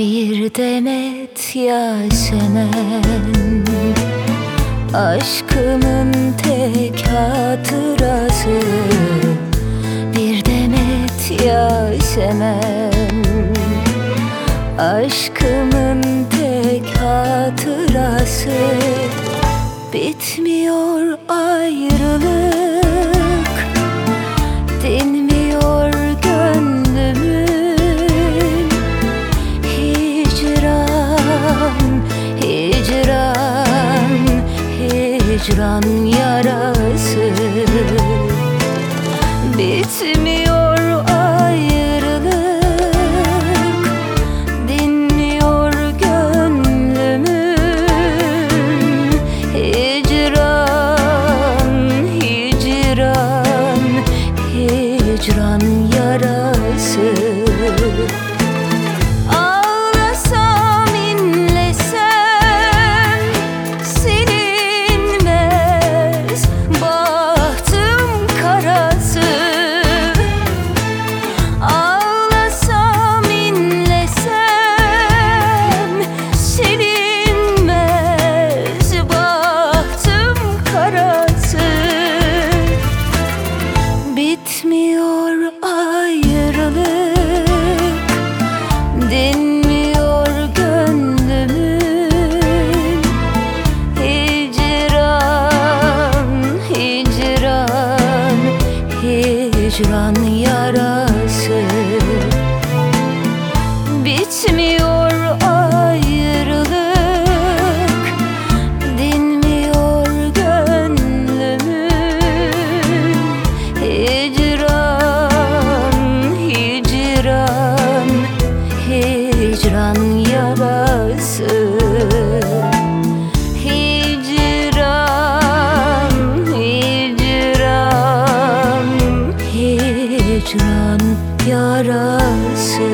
Bir demet Yasemen Aşkımın tek hatırası. Bir demet Yasemen Aşkımın tek hatırası. Bitmiyor ayrılık hicran yarası. Bitmiyor Bitmiyor ayrılık Dinmiyor gönlümün. Hicran, hicran, hicran hicran yarası Hicran, hicran, hicran yarası.